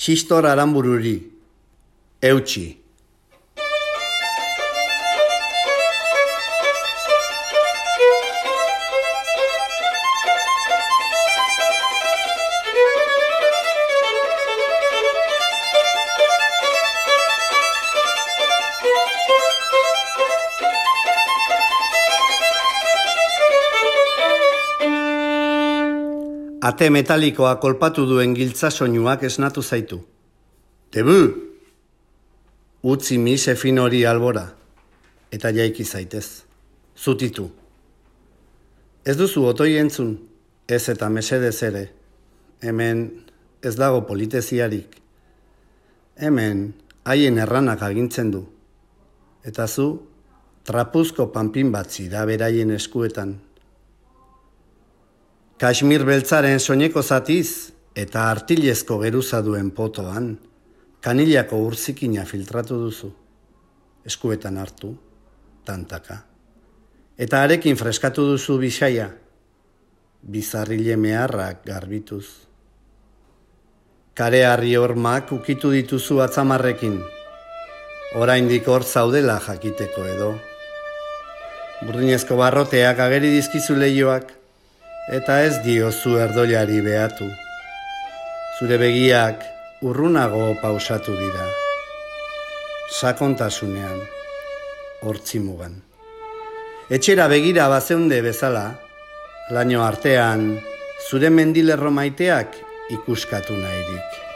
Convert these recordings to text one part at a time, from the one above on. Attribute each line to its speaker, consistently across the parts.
Speaker 1: Xistor aranbururi, eutxi. Ate metalikoa kolpatu duen giltza soinuak esnatu zaitu. Tebu! Utzi mis efin hori albora, eta jaiki zaitez. Zutitu. Ez duzu otoi entzun, ez eta mesedez ere. Hemen ez dago politeziarik. Hemen haien erranak agintzen du. Eta zu, trapuzko panpin batzi da beraien eskuetan. Kashmir beltzaren soineko zatiz eta artilezko geruza duen potoan, kanilako urzikina filtratu duzu. Eskuetan hartu, tantaka. Eta arekin freskatu duzu bisaia, bizarrile meharrak garbituz. Kare harri hormak ukitu dituzu atzamarrekin, oraindik hor zaudela jakiteko edo. Burdinezko barroteak ageri dizkizu lehioak, eta ez diozu erdoliari behatu. Zure begiak urrunago pausatu dira. Sakontasunean, hortzimugan. Etxera begira bazeunde bezala, laino artean, zure mendilerro maiteak ikuskatu nahirik.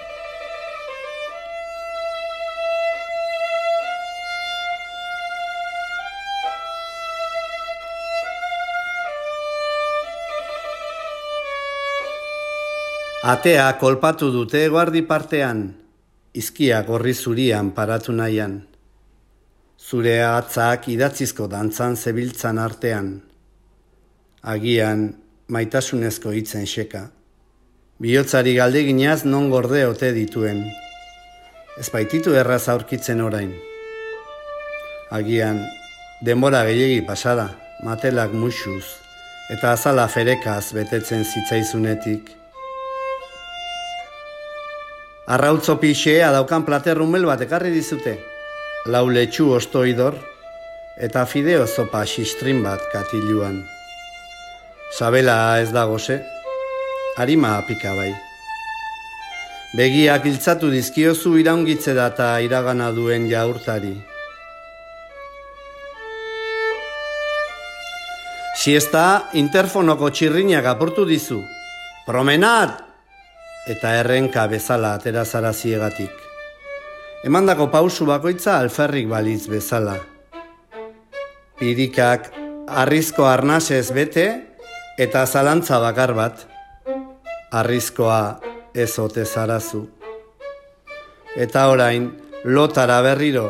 Speaker 1: Atea kolpatu dute guardi partean, izkia gorri zurian paratu nahian. Zure atzak idatzizko dantzan zebiltzan artean. Agian maitasunezko hitzen xeka. Biotzari galdeginaz non gorde ote dituen. Ez baititu erraz aurkitzen orain. Agian, denbora gehiegi pasada, matelak musuz, eta azala ferekaz betetzen zitzaizunetik. Arrautzo pixea daukan platerrumel bat ekarri dizute. Lau letxu ostoidor eta fideo zopa xistrin bat katiluan. Sabela ez dago ze, harima apika bai. Begiak iltzatu dizkiozu iraungitze data iragana duen jaurtari. Siesta interfonoko txirrinak apurtu dizu. Promenat! Eta errenka bezala atera zara ziegatik. Emandako pausu bakoitza alferrik balitz bezala. Pirikak arrizko arnasez bete eta zalantza bakar bat. Arrizkoa ez ote zarazu. Eta orain, lotara berriro,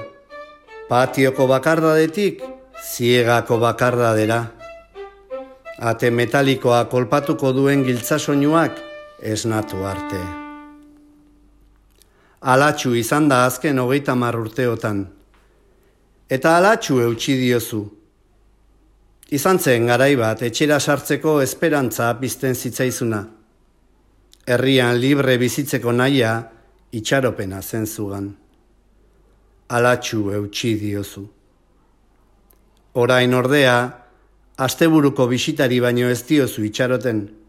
Speaker 1: patioko bakardadetik, ziegako bakardadera. Ate metalikoa kolpatuko duen giltzasoinuak, esnatu arte. Alatxu izan da azken hogeita urteotan. Eta alatxu eutxi diozu. Izan zen garai bat etxera sartzeko esperantza bizten zitzaizuna. Herrian libre bizitzeko naia itxaropena zen zugan. Alatxu eutxi diozu. Orain ordea, asteburuko bisitari baino ez diozu itxaroten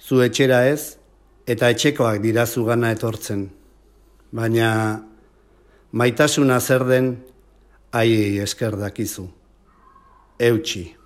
Speaker 1: zu etxera ez, eta etxekoak dira zugana etortzen. Baina maitasuna zer den, aiei esker dakizu. Eutxi.